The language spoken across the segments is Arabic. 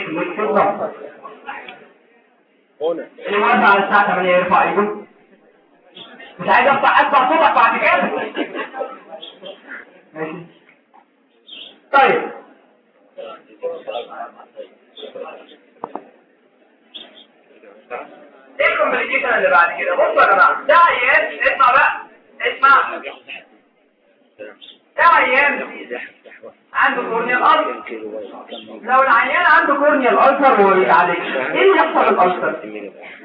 cyclic number هنا اللي موزع على الساعة 8 يرفع ايده مش عايز افتح اسمع صوتك بعد كده ماشي طيب إيه ال complication اللي بعد كده بصوا يا جماعة ده عيان اسمع بقى اسمع ده عيان عنده لو العيان عنده corneal ulcer وهو بيتعالج إيه اللي يحصل لل ulcer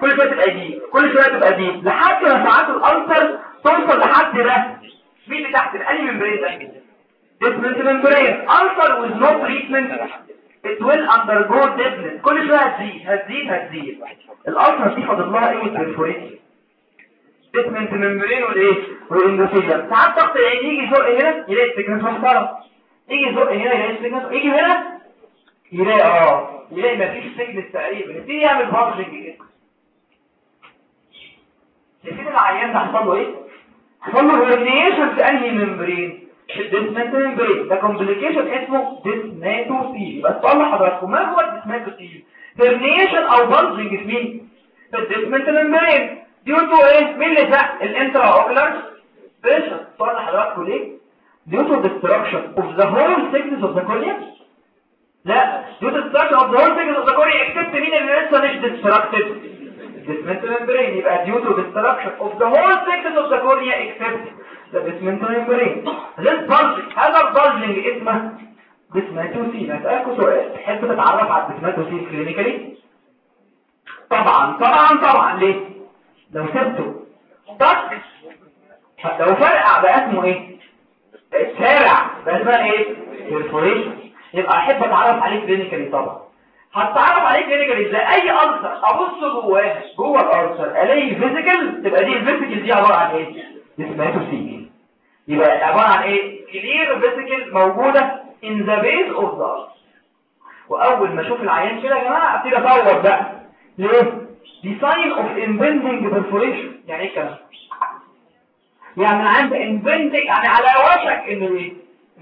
كل شوية تبقى دي كل شوية تبقى دي. لحد ما ساعات ال ulcer توصل لحد ده مين اللي تحت أنهي membrane ده؟ Descemet membrane ulcer with no treatment. It will undergo deepness. كل شوية هتزيد هتزيد هتزيد. ال ulcer دي فاضل لها إيه بالفوريتي Descemet membrane والإيه؟ وال endothelium ساعات ضغط العين يجي يزق هنا يلاقي ال thickness محترم يجي يزق هنا يلاقي ال thickness يجي هنا يلاقي آه. يلاقي مفيش thickness تقريبا يبتدي يعمل كده شايفين العيان ده حصل له إيه؟ حصل له herniation في أنهي membrane ال Descemet membrane ده complication اسمه descemetocele بس طلع حضراتكم ما هو ال descemetocele herniation أو bulging في مين في ال Descemet membrane due to إيه؟ مين اللي فاق ال intraocular pressure سؤال لحضراتكم ليه؟ Due to destruction of the whole thickness of the cornea لا due to destruction of the whole thickness of the cornea except مين اللي لسه مش destructed Descemet membrane يبقى due to destruction of the whole thickness of the cornea except the Descemet membrane this bulging هذا ال bulging اسمه descemetocele هسألكوا سؤال تحب تتعرف على ال descemetocele clinically طبعا طبعا طبعا ليه لو سبته طق لو فرقع بقى اسمه إيه الشارع. بقى اسمها إيه؟ Perforation يبقى أحب أتعرف عليه clinically طبعا. هتعرف عليه clinically إزاي؟ أي ulcer أبص جواه. جوه ال ulcer الاقي vesicle تبقى دي ال vesicle دي عبارة عن إيه؟ descemetocele يبقى عبارة عن إيه؟ clear vesicle موجودة the base of the ulcer. وأول ما أشوف العيان كده يا جماعة أبتدي ادور بقى. ليه؟ دي sign of impending perforation. يعني إيه الكلام؟ يعني عند impending يعني على وشك إنه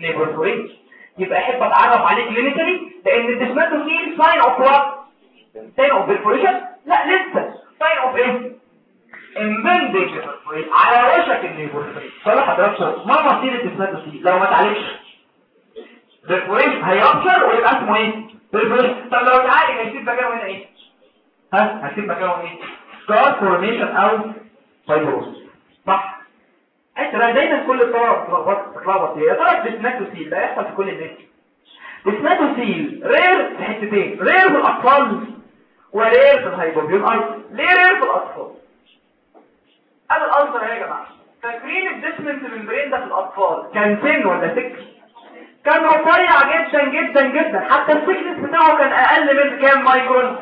perforation يبقى أحب أتعرف عليه clinically لأن ال descemetocele sign of what sign of perforation لا لسه. sign of إيه perforation على وشك إنه perforation صلاح حضرتك ما مصير الديسماتوسيل لو ما اتعالجش perforation هيأثر ويبقى اسمه إيه؟ طب لو اتعالج هيسيب مكانه هنا إيه؟ ها؟ هسيب مكانه إيه؟ Scar formation أو fibrosis. صح؟ بقى دايما كل الطرق تتلخبط تتلخبط هي ترى ال descemetocele ده يحصل في كل الناس؟ descemetocele rare في حتتين. rare في الأطفال و rare في ال hypopyon ulcer ليه rare في الأطفال؟ هذا ال ulcer يا جماعة. فاكرين ال Descemet membrane ده في الأطفال. كان thin ولا thick كان رفيع جدا جدا جدا. حتى ال thickness بتاعه كان أقل من كام مايكرون؟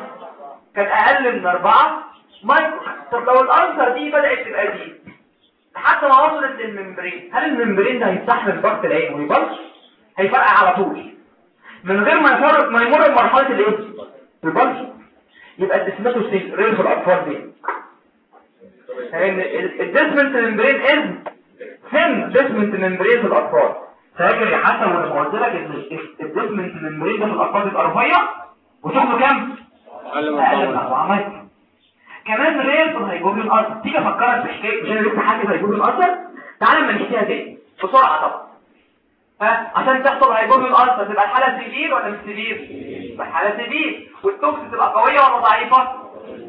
كان أقل من 4 مايكرون. طب لو ال ulcer دي بدأت تبقى deep حتى ما وصلت لل membrane هل ال membrane ده هيستحمل ضغط العين وي bulge؟ هيفرقع على طول. من غير ما يمر ما يمر بمرحلة الايه ال bulge يبقى ال descemetocele rare في الاطفال دي لأن الديسمنت ممبرين از ثين ديسمنت ممبرين في الاطفال فاكر يا حسن وأنا قلت لك إن الديسمنت ممبرين ده في الاطفال بيبقى رفيع وشغله كام؟ أقل من أقل من طول 4 متر كمان ريل في الهيبوبيون ارثر تيجي افكرك بحكايه أنا لسه حاجة في الهيبوبيون ارثر تعالى اما نحكيها تاني بسرعة طبعا. ها عشان تحصل هيبوبيون ارثر تبقى الحالة سيفير ولا مش سيفير تبقى الحالة سيفير والتوكسين تبقى قوية ولا ضعيفة؟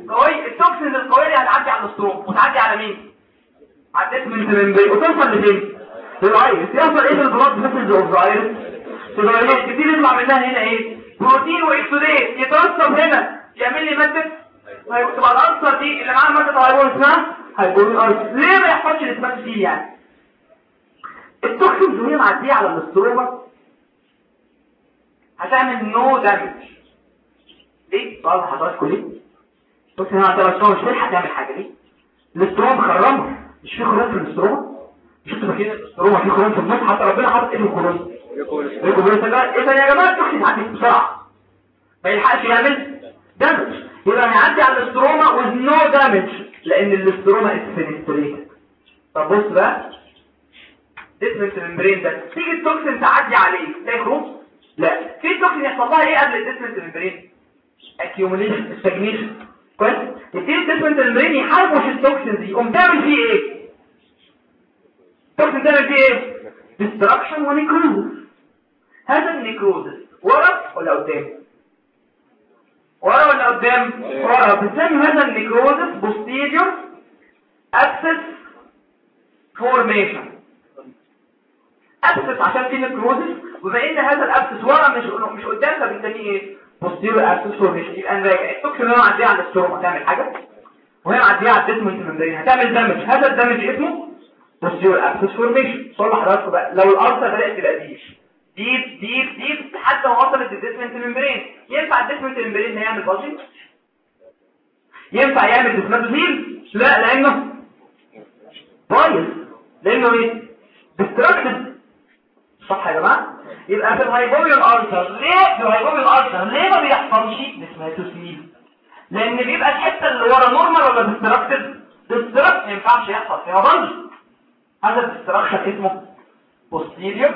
قوية. التوكسين القوية دي هتعدي على الستروم. وتعدي على مين؟ عديت من الممبرين وتوصل لفين؟ للايرس يوصل إيه البلاد فيسلز اوف تبقى كتير يطلع منها هنا إيه؟ بروتين واكسوديت يترسب هنا. يعمل لي مادة تبقى الأنصر دي اللي معاها مادة هيقول اسمها هيقول الأنصر ليه ما يحصلش الإسمات دي يعني التوكسين وهي معدية على الاستروما هتعمل no damage ليه؟ سؤال لحضراتكم ليه؟ ال toxin هنا ال stroma مش تلحق تعمل حاجة ليه؟ ال stroma مخرمة مش في خروم في ال stroma مش أنتوا فاكرين ال stroma في خروم في النص حتى ربنا حاطط إيه الخروم يقول يقول اذا يا جماعة ال toxin عدي بسرعة ما يلحقش يعمل damage يبقى هيعدي على ال stroma with no damage لأن ال stroma penetrated طب بص بقى. Descemet membrane ده تيجي ال toxin تعدي عليه خروم لا. في ال toxin يحصل لها إيه قبل ال Descemet membrane accumulation stagnation. كويس؟ يبتدي الديسمنت الممبرين يحاربوا في التوكسين دي يقوم تعمل فيه إيه؟ ال toxin تعمل فيه إيه؟ Destruction و necrosis هذا ال necrosis ورا ولا قدام؟ ورا ولا قدام ورا بنسمي هذا ال necrosis posterior abscess formation. Abscess عشان في necrosis وبما إن هذا ال abscess ورا مش مش قدام فبنسميه إيه posterior abscess formation. يبقى نراجع ال toxin اللي معديه على ال stroma هتعمل حاجة؟ وهي معديه على ال Descemet membrane هتعمل damage هذا ال damage اسمه posterior abscess formation. سؤال لحضراتكم بقى. لو ال ulcer بدأت تبقى deep deep deep deep حتى وصلت لل Descemet membrane ينفع ال Descemet membrane يعمل bulging ينفع يعمل descemetocele لا لأنه بايظ. لأنه إيه؟ destructed صح يا جماعة؟ يبقى في ال hypopyon ulcer ليه؟ في ال hypopyon ulcer ليه ما بيحصلش؟ descemetocele لأن بيبقى الحتة اللي ورا normal ولا destructed destructed ما ينفعش يحصل فيها bulge هذا ال destruction اسمه posterior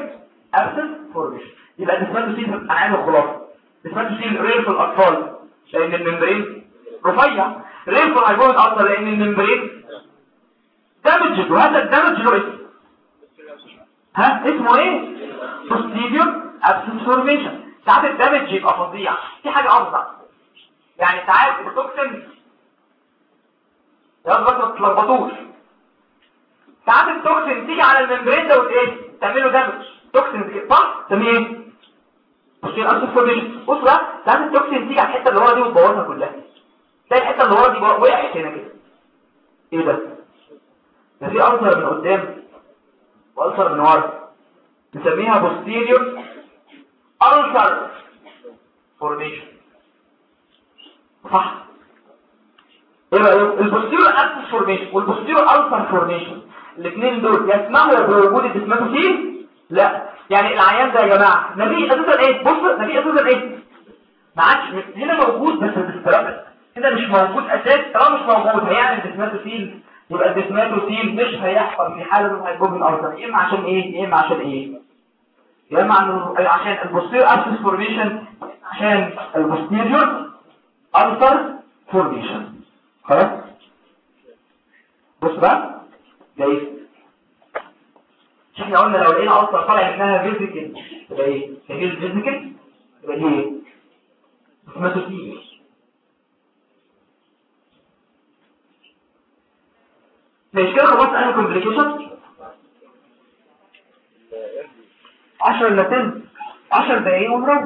abscess formation يبقى descemetocele أنا عايز الخلاصه descemetocele rare في الأطفال لأن ال membrane رفيع. rare في ال hypopyon ulcer لأن ال membrane damage وهذا ال damage له اسم ها؟ اسمه إيه؟ Posterior abscess formation. ساعات ال damage يبقى فظيع. في حاجة افظع يعني ساعات ال toxin يلا بس ما تتلخبطوش ساعات ال toxin تيجي على ال membrane ده وايه تعمله damage toxin دي صح إيه posterior abscess formation بص بقى ساعات ال toxin تيجي على الحتة اللي ورا دي وتبوظها كلها. تلاقي الحتة اللي ورا دي وقعت هنا كده. إيه ده؟ ده في ulcer من قدام و ulcer من ورا. نسميها posterior ulcer formation. صح. إيه بقى؟ ال posterior abscess formation وال posterior ulcer formation الاثنين دول يسمحوا بوجود الديسماتوسين لا. يعني العيان ده يا جماعة نبي أساسا إيه؟ بص نبي أساسا إيه؟ ما عادش هنا موجود. بس الاسترابل هنا مش موجود أساس. طالما مش موجود هيعمل ديسماتوسين يبقى الديسماتوسين مش هيحصل في حالة من هيبوجن ألسر يا إما عشان إيه؟ يا إما عشان إيه؟ يا إما عشان البوستيريور ابسس فورميشن عشان البوستيريور ألسر formation. خلاص؟ بص بقى. جاي. مش إحنا قلنا لو لقينا ulcer طالع منها vesicle تبقى إيه؟ هي ال vesicle تبقى دي إيه؟ descematocele مش كده خلاص أنا complication 10 لتن 10 دقايق ونروح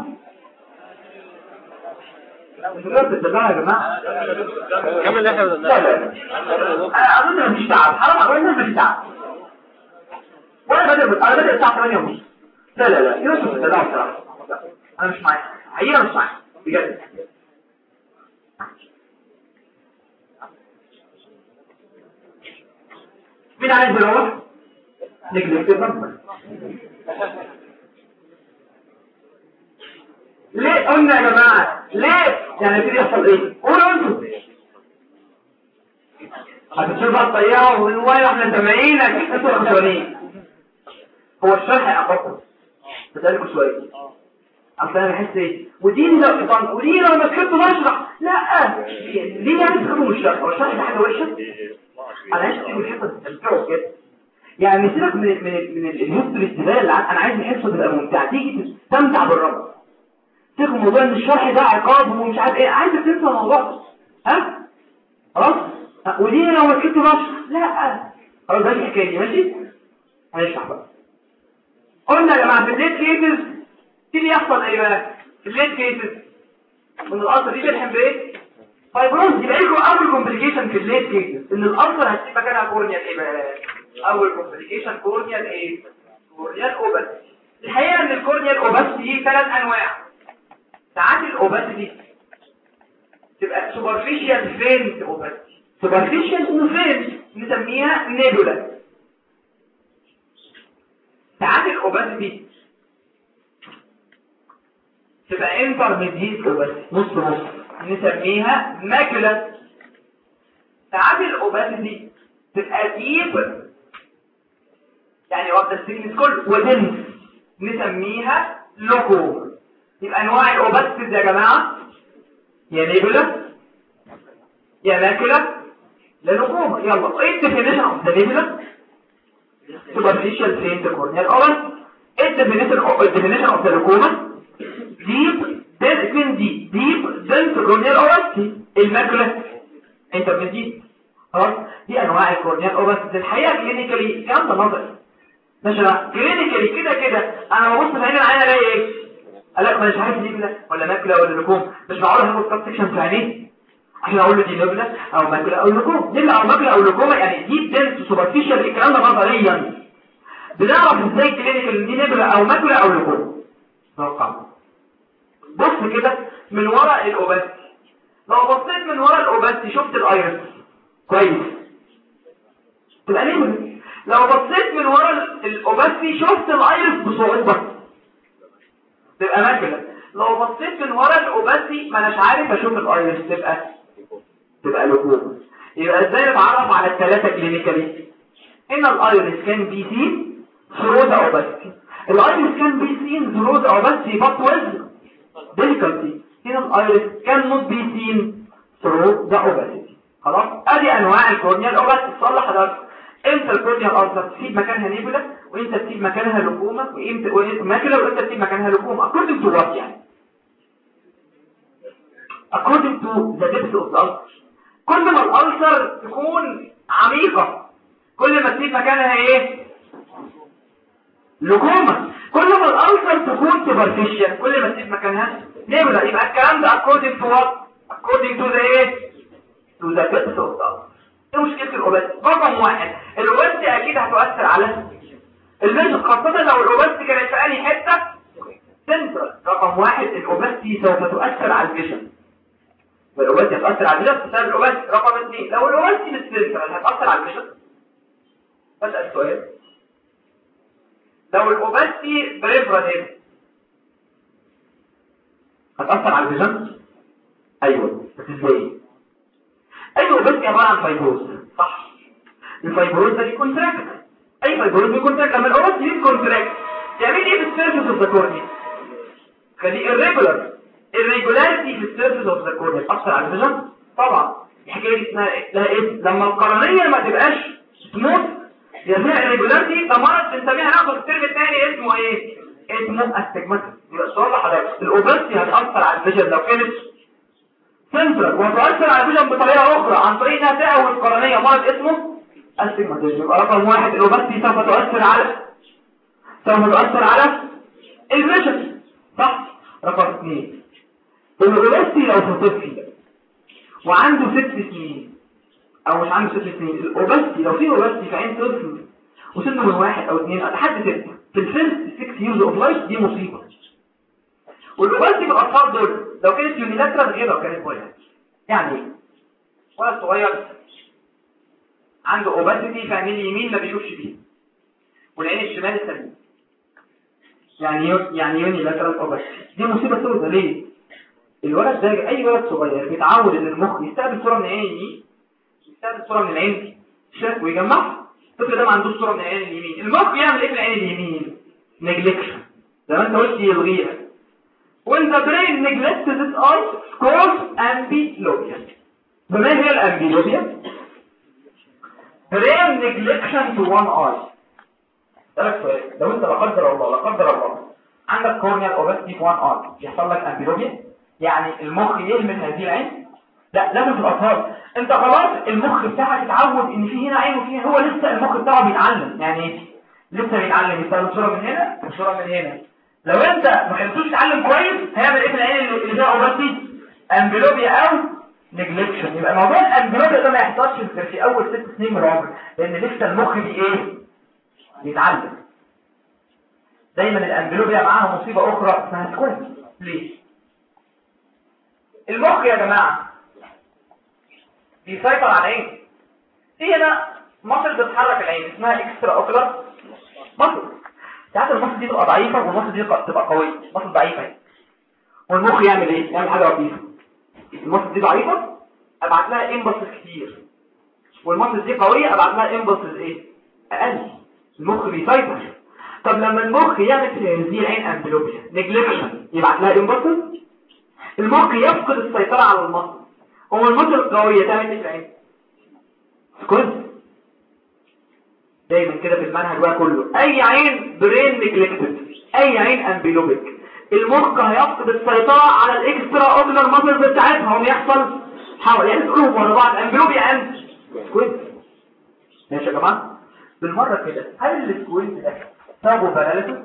بجد بالله يا جماعة. كمل اللي إحنا لا لا. أنا أظن مفيش تعب. حرام أقول مفيش تعب. وأنا بدأ أنا بدأ الساعة 8 ونص. لا لا لا يوسف بالله بصراحه أنا مش معاك حقيقة مش معاك بجد. مين عايز يروح نجلس النمبر ليه قلنا يا جماعة؟ ليه؟ يعني كده يحصل إيه؟ قولوا أنتوا. هتشوف الطيارة والواية إحنا سامعينك أنتوا خسرانين هو الشرح اخوكم بسألكوا شوية. اصل أنا بحس إيه؟ ودي لو طبعا ودي لو ما كنت بشرح لا. ليه يعني تفهموا الشرح هو الشرح ده حاجة وحشة؟ أنا عايز تقول الحصه تستمتعوا كده يعني سيبك من من من الهيستوري الزباله اللي أنا عايز الحصه تبقى ممتعه تيجي تستمتع بالرب. تاخد موضوع إن الشرح ده عقاب ومش عارف إيه. عايزك تنسى الموضوع. ده ها؟ خلاص؟ ودي لو ما كنت بشرح لا. خلاص ده الحكاية دي. ماشي؟ هنشرح بقى. قلنا يا جماعة في الليت كيسز تيجي يحصل إيه بقى في الليت كيسز ان القصة دي تلحم بإيه؟ فايبروز يبقى لكم اول كومبليكيشن في الليت كيسز إن القصة هتسيب مكانها كورنيال إيه بقى اول complication corneal إيه corneal opacity الحقيقة إن ال corneal opacity ثلاث أنواع. ساعات ال opacity تبقى superficial faint opacity superficial و faint نسميها nebula ساعات الاوباسيتي تبقى intermediate opacity نص نص. نسميها macula ساعات ال opacity تبقى deep يعني واخدة ال thickness كله. و dense نسميها leucoma. يبقى أنواع ال opacity يا جماعة. يا nebula يا macula leucoma يلا. إيه ال definition؟ of the nebula faint corneal orbit إيه ال definition of the leucoma deep deep فين دي deep dense corneal opacity ال macula intermediate خلاص دي أنواع ال corneal opacity الحقيقة clinically كام ده نظري ماشي clinically كده كده. أنا ببص في عين العيان ألاقي إيه؟ الاقي مش عارف دي كده ولا macula ولا leucoma مش معقول هاخد cut section في عينيه عشان أقول له دي nebula أو macula أو leucoma دي أو macula أو leucoma يعني دي dense superficial الكلام ده نظريا. بنعرف إزاي دي nebula أو macula أو leucoma توقع بص كده من ورا ال opacity لو بصيت من ورا ال opacity شفت ال iris كويس. تبقى nebula لو بصيت من ورا ال opacity شفت ال iris بصعوبة. تبقى macula لو بصيت من ورا ال opacity ما اناش عارف أشوف ال iris تبقى. تبقى leucoma يبقى إزاي نتعرف على الثلاثة clinically؟ إن ال iris can be seen through the opacity ال iris can be seen through the opacity but with difficulty. هنا ال iris can be seen through the opacity خلاص ادي انواع الكورنيال اوباستي تصلح حضرتك إمتى ال corneal ulcer تسيب مكانها nebula وامتى تسيب مكانها لكومه وامتى ماكله وامتى تسيب مكانها لكومه according to what يعني the depth of the ulcer كل ما الالسر تكون عميقه كل ما تسيب مكانها إيه leucoma كل ما ال ulcer تكون superficial كل ما تسيب مكانها. nebula يبقى الكلام ده according to what? according to the إيه to the depth of the إيه مشكلة ال opacity رقم واحد. ال opacity أكيد هتؤثر على ال vision خاصة لو ال opacity كانت في أي حتة سنترال رقم واحد ال opacity سوف تؤثر على ال vision. ال opacity هتؤثر على ال vision بسبب ال opacity رقم اثنين لو ال opacity مش سنترال هتأثر على ال vision. بسأل السؤال لو ال opacity peripheral هنا هتأثر على ال vision؟ أيوه. بس إزاي أيوه بس عبارة عن fibrosis. صح. ال fibrosis ده بي contract. أي fibrosis بي contract. لما ال opacity دي بي contract تعمل إيه في ال surface of the cornea خليه irregular. Irregularity في ال surface of the cornea تأثر على ال vision؟ طبعا. الحكاية دي اسمها لها إيه؟ لما القرنية ما تبقاش سموث يبقى فيها irregularity ده مرض بنسميها ناخد ال term الثاني اسمه إيه؟ اسمه astigmatism يبقى السؤال لحضرتك ال opacity هتأثر على ال vision لو كانت سنترال وهتأثر على ال vision بطريقة أخرى عن طريق إنها تعوج القرنية. مرض اسمه astigmatism يبقى رقم واحد ال opacity سوف تؤثر على سوف تؤثر على ال vision. صح؟ رقم اثنين. ال opacity لو في طفل وعنده ست سنين. أو مش عنده ست سنين. ال opacity لو في opacity في عين طفل وسنه من واحد أو اثنين لحد ستة في ال first 6 years of life دي مصيبة. وال opacity في الأطفال دول لو كانت unilateral غير لو كانت point يعني إيه؟ ولد صغير عنده opacity في عين اليمين ما بيشوفش بيه. والعين الشمال سليم يعني يعني unilateral opacity دي مصيبة سوداء ليه؟ الولد ده أي ولد صغير بيتعود إن المخ يستقبل صورة من العين اليمين يستقبل صورة من العين الشمال ويجمعها الطفل ده ما عندوش صورة من العين اليمين. المخ يعمل إيه في العين اليمين؟ neglection. زي ما انت قلت يلغيها. When the brain neglects this eye cause amblyopia. فما هي ال amblyopia brain neglection to one eye. اسالك سؤال. لو انت لا قدر الله لا قدر الله. عندك corneal opacity في one eye. يحصل لك amblyopia يعني المخ يهمل هذه العين؟ لا لازم في الاطفال انت خلاص المخ بتاعك اتعود ان في هنا عين وفي هنا هو لسه المخ بتاعه بيتعلم. يعني لسه بيتعلم. يستخدم صورة من هنا وصورة من هنا. لو انت ما خليتوش يتعلم كويس هيعمل إيه في العين اللي فيها opacity amblyopia أو neglection يبقى موضوع ال amblyopia ده ما يحصلش في أول ست سنين من العمر لأن لسه المخ بي إيه؟ بيتعلم. دايما ال amblyopia معاها مصيبة أخرى اسمها squint ليه؟ المخ يا جماعة بيسيطر على العين في هنا؟ muscle بتتحرك العين اسمها extra ocular muscle ساعات ال muscle دي تبقى ضعيفة وال muscle دي تبقى قوية. muscle ضعيفة والمخ يعمل إيه؟ يعمل حاجة لطيفة. ال muscle دي ضعيفة أبعت لها impulses كتير. وال muscle دي قوية أبعت لها impulses إيه؟ أقل. المخ بيسيطر. طب لما المخ يعمل في هذه العين amblyopia neglection يبعت لها impulses المخ يفقد السيطرة على ال muscle هو ال muscle القوية تعمل إيه في العين squint. دايما كده في المنهج بقى كله. أي عين brain neglected أي عين amblyopic المخ هيفقد السيطرة على ال extra ocular muscles بتاعتها. هم يحصل حول يعني تقولهم ورا بعض amblyopia and squint ماشي يا جماعة؟ بالمرة كده هل ال squint ده سببه paralysis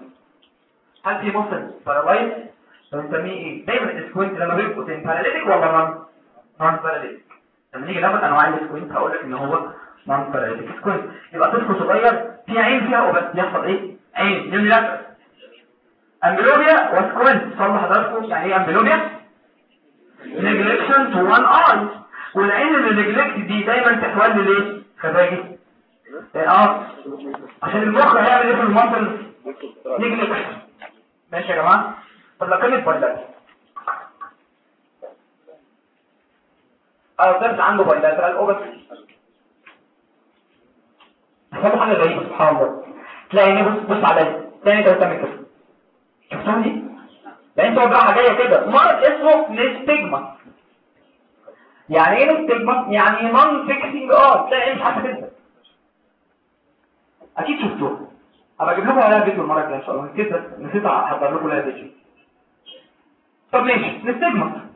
هل في muscle paralyzed بنسميه إيه دايما ال squint لما بيبقوا paralytic ولا non paralytic لما نيجي ناخد أنواع ال squint هقول لك إن هو non paralytic squint يبقى طفل صغير في عين فيها opacity يحصل إيه؟ عين. يملك amblyopia و squint صلوا حضراتكم. يعني إيه amblyopia neglection to one eye. والعين اللي neglect دي دايما تحول ليه خفاجي. آه. عشان المخ هيعمل إيه في ال muscle neglect ماشي يا جماعة؟ طب لو كانت bilateral طفل عنده bilateral opacity حصل حاجة غريبه سبحان الله. تلاقي عينيه بص بص عليا تاني كده تعمل كده. شفتوها دي؟ انت وجعها جاية كده. مرض اسمه nystagmus. يعني إيه nystagmus؟ يعني non fixing eye تلاقي مش عارفه كده. أكيد شفتوها. أبقى أجيب لكم عليها فيديو المرة الجاية إن شاء الله. نسيت نسيت لكم لها فيديو. طب ماشي nystagmus.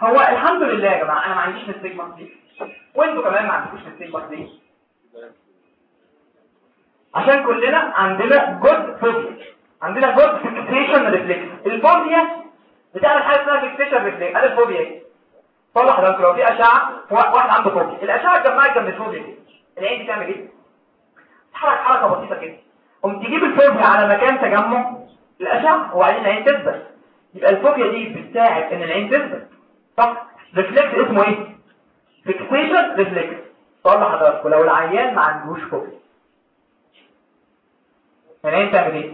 هو الحمد لله يا جماعة أنا ما عنديش nystagmus دي وأنتوا كمان ما عندكوش nystagmus دي عشان كلنا عندنا good fovea عندنا good fixation reflex ال fovea بتعمل حاجة اسمها fixation reflex ادي ال fovea إيه؟ طلع حضرتك لو في أشعة واحد عنده fovea. الأشعة اتجمعت جنب ال fovea دي العين دي تعمل إيه؟ تحرك حركة بسيطة كده. قوم تجيب ال fovea على مكان تجمع الأشعة وبعدين العين تثبت. يبقى ال fovea دي بتساعد إن العين تثبت. صح reflex اسمه إيه؟ fixation reflex طلع حضرتك لو العيان ما عندوش fovea العين تعمل إيه؟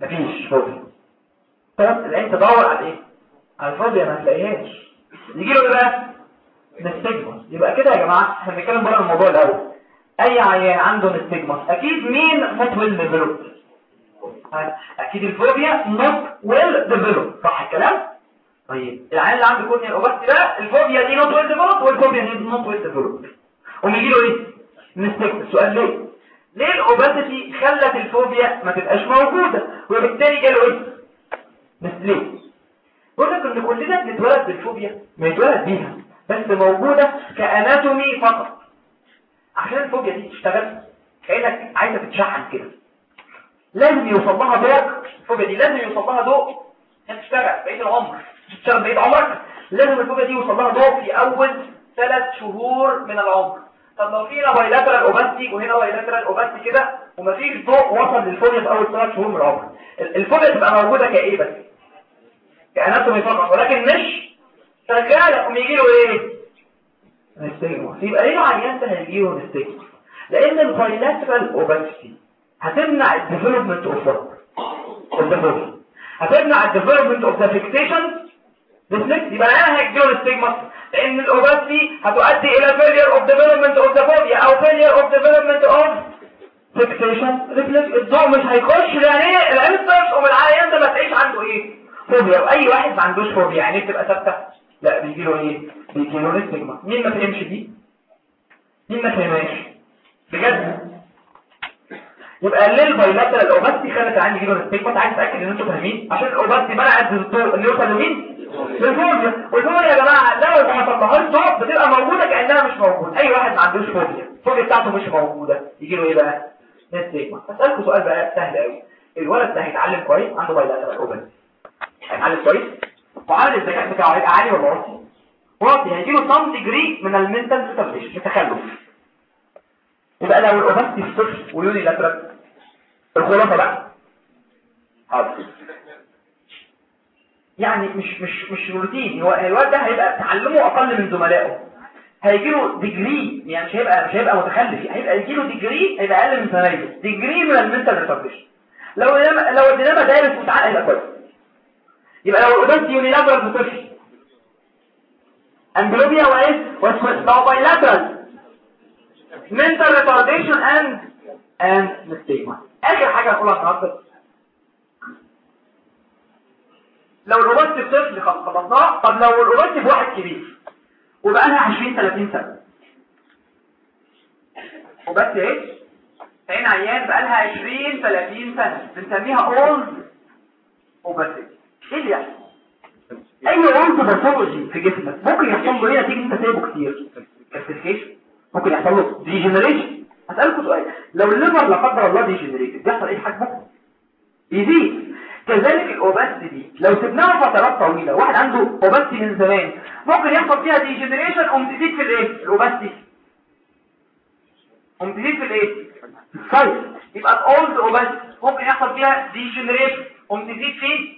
مفيش fovea طب العين تدور على إيه؟ على ال fovea ما تلاقيهاش. يجي له بقى؟ nystagmus يبقى كده يا جماعة إحنا بنتكلم بره الموضوع الأول. أي عيان عنده nystagmus أكيد مين not well developed أكيد ال fovea not well developed صح الكلام؟ طيب. العيان اللي عنده corneal opacity ده ال fovea دي not well developed وال fovea دي not well developed ويجي له إيه؟ nystagmus السؤال ليه؟ ليه ال opacity خلت ال fovea ما تبقاش موجودة؟ وبالتالي جاله إيه؟ بس ليه؟ قلت إن كلنا بنتولد بال fovea بنتولد بيها بس موجودة ك anatomy فقط. عشان ال fovea دي تشتغل كأنك عايزة تتشحن كده. لازم يوصل لها ضوء. ال fovea دي لازم يوصل لها ضوء. عشان تشتغل بقية العمر تشتغل بقية عمرك لازم ال fovea دي يوصل لها ضوء في أول ثلاث شهور من العمر. طب لو في هنا bilateral opacity وهنا bilateral opacity كده ومفيش ضوء وصل لل fovea في أول ثلاث شهور من العمر. ال fovea تبقى موجودة كإيه بس؟ ك anatomy فقط ولكن مش شغالة. قوم يجي له إيه؟ nystagmus يبقى ليه هيجي له nystagmus لأن ال bilateral opacity هتمنع ال development of ال development هتمنع ال development of the fixation reflex يبقى العيان هيجي له nystagmus لأن ال opacity هتؤدي إلى failure of development of the fovea أو failure of development of fixation. Reflex الضوء مش هيخش لأن العين تفهم العيان ده ما تلاقيش عنده إيه؟ fovea. وأي واحد ما عندوش fovea يعني بتبقى ثابتة. لا بيجي له إيه؟ بيجي له nystagmus مين ما فهمش دي؟ مين ما فهمهاش؟ بجد؟ يبقى ليه ال bilateral ال opacity خلت عندي يجي له nystagmus عايز أتأكد إن أنتوا فاهمين عشان ال opacity منعت انه يوصل لمين لل fovea وال fovea يا جماعة لو ما طلعهاش ضوء بتبقى موجودة كأنها مش موجودة. أي واحد ما عندوش fovea. ال fovea بتاعته مش موجودة. يجي له إيه بقى؟ nystagmus اسالكم سؤال بقى سهل قوي الولد ده هيتعلم كويس؟ عنده bilateral opacity هيتعلم كويس؟ وعامل الذكاء بتاعه هيبقى عالي ولا واطي؟ واطي. هيجي له some degree من ال mental establish التخلف يبقى لو ال opacity في طفل و unilateral الخلاصه بقى. حاضر. يعني مش مش مش روتين. هو الواد ده هيبقى تعلمه أقل من زملائه. هيجي له degree يعني مش هيبقى مش هيبقى متخلف. هيبقى يجي له degree هيبقى أقل من زمايله degree من ال mental retardation لو لو ادينا direct وتعالى هيبقى كويس. يبقى لو ال opacity unilateral في طفل amblyopia وايه و squint لو bilateral mental retardation and nystagmus. آخر حاجة هقولها النهارده لو ال opacity بطفل خلصناها طب لو ال opacity بواحد كبير وبقى لها 20 30 سنة. وبس إيه؟ عين عيان بقى لها 20 30 سنة. بنسميها old opacity إيه اللي يحصل؟ أي old pathology في جسمك ممكن يحصل له إيه؟ نتيجة إنت سايبه كتير. calcification ممكن يحصل له degeneration هسألكم سؤال. لو ال liver لا قدر الله degenerate بيحصل إيه حجمه يزيد كذلك ال opacity دي لو سبناها فترات طويلة واحد عنده opacity من زمان ممكن يحصل فيها degeneration قوم تزيد في الإيه؟ ال opacity قوم تزيد في الإيه؟ ال size يبقى ال old opacity ممكن يحصل فيها degeneration قوم تزيد في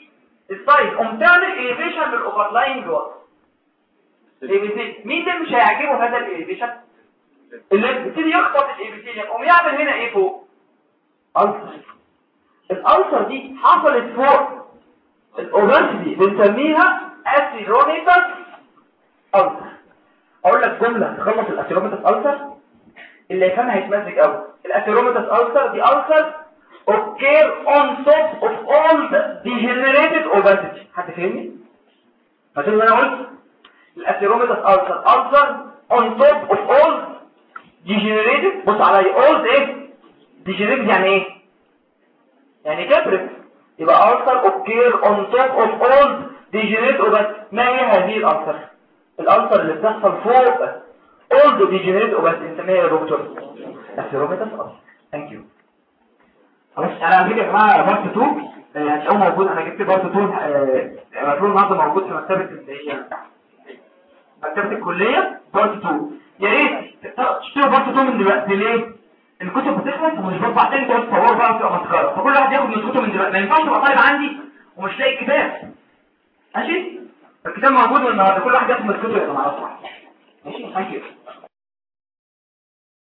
ال size قوم تعمل elevation لل overlying جوه مين اللي مش هيعجبه هذا ال elevation اللي بيبتدي يخبط ال epithelium قوم يعمل هنا إيه فوق؟ ulcer ال ulcer دي حصلت فوق ال opacity بنسميها atheromatous ulcer أقول لك جملة تخلص ال atheromatous ulcer اللي يفهمها هيتمزج قوي ال atheromatous ulcer دي ulcer occur on top of old degenerated حد فهمني؟ فاكر اللي أنا قلت ال atheromatous ulcer ulcer on top of old degenerated بص عليا old إيه degenerated يعني إيه يعني كبرت يبقى ulcer occur on top of old degenerated opacity ما هي هذه ال ulcer ال ulcer اللي بتحصل فوق old degenerated opacity نسميها يا دكتور atheromatous ulcer thank you خلاص أنا هجيب يا جماعة part 2 هتلاقوه موجود أنا جبت part 2 المفروض النهارده موجود في مكتبه مكتبه الكليه part 2 يا ريت تشتروا 2 من دلوقتي. ليه؟ الكتب بتخلص ومش بطبع تاني تقعد تصوروا بقى وتبقى مسخرة. فكل واحد ياخد من الكتب من دلوقتي. ما ينفعش تبقى طالب عندي ومش لاقي كتاب. ماشي؟ الكتاب موجود النهارده. كل واحد ياخد من الكتب يا جماعة ماشي؟ ثانك يو